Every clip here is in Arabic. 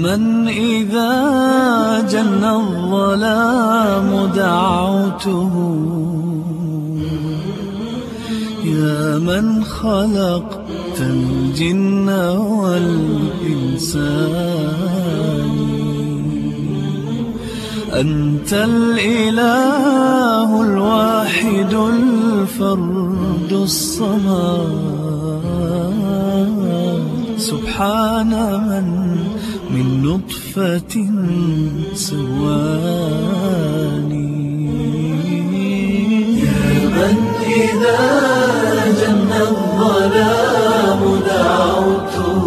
من إذا جن الظلام دعوته من خلقت الجن والإنسان. أنت الإله الواحد الفرد الصمد. سبحان من من نطفة سواني الظلام دعوته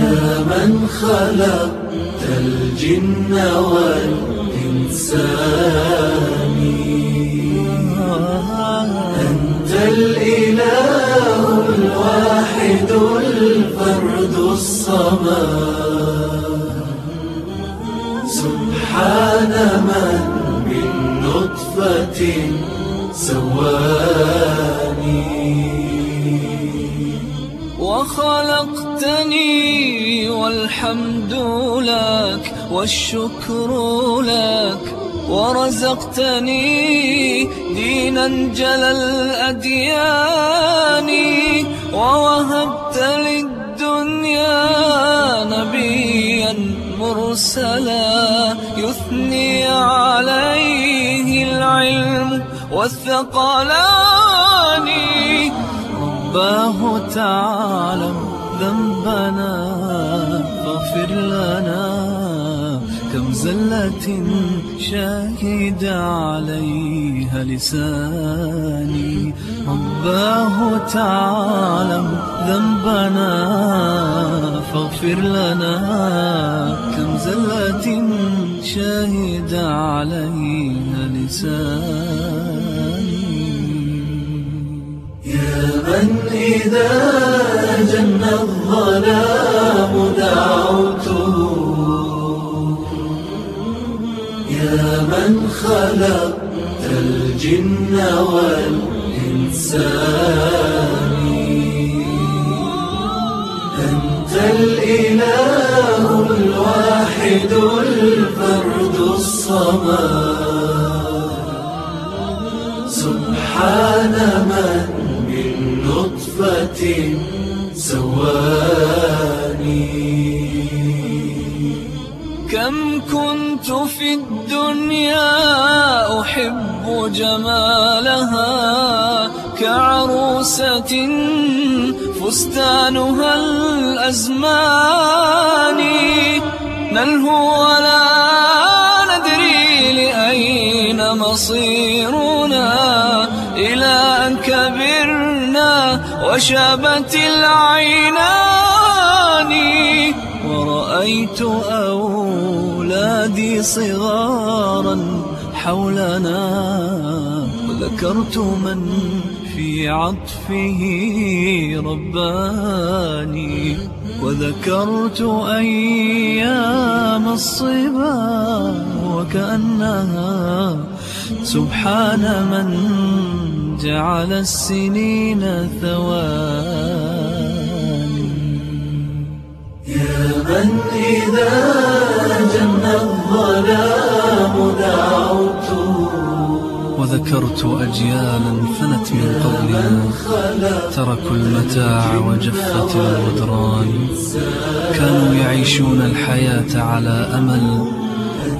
يا من خلقت الجن والإنسان. أنت الإله الواحد الفرد الصمد. سبحان من من سواني وخلقتني والحمد لك والشكر لك ورزقتني دينا جل الأديان ووهبت للدنيا نبيا مرسلا يثني عليه العلم والثقلان رباه تعلم ذنبنا فاغفر لنا. كم زلة شهد عليها لساني. رباه تعلم ذنبنا فاغفر لنا. كم زلة شهد عليها لساني. إذا جن الظلام دعوته يا من خلقت الجن والإنسان. أنت الإله الواحد الفرد الصمد. جمالها كعروسة فستانها الأزمان. نلهو ولا ندري لأين مصيرنا. إلى أن كبرنا وشابت العينان. ورأيت أولادي صغارا. حولنا. وذكرت من في عطفه رباني وذكرت أيام الصبا وكأنها. سبحان من جعل السنين ثواني. يا من إذا وذكرت أجيالا فنت من قبلنا تركوا المتاع وجفت الغدران. كانوا يعيشون الحياة على أمل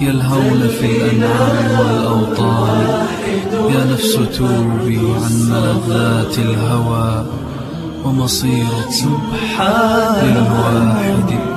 يلهون في الأنعام والأوطان. يا نفس توبي عن ملذات الهوى ومصير سبحان للواحد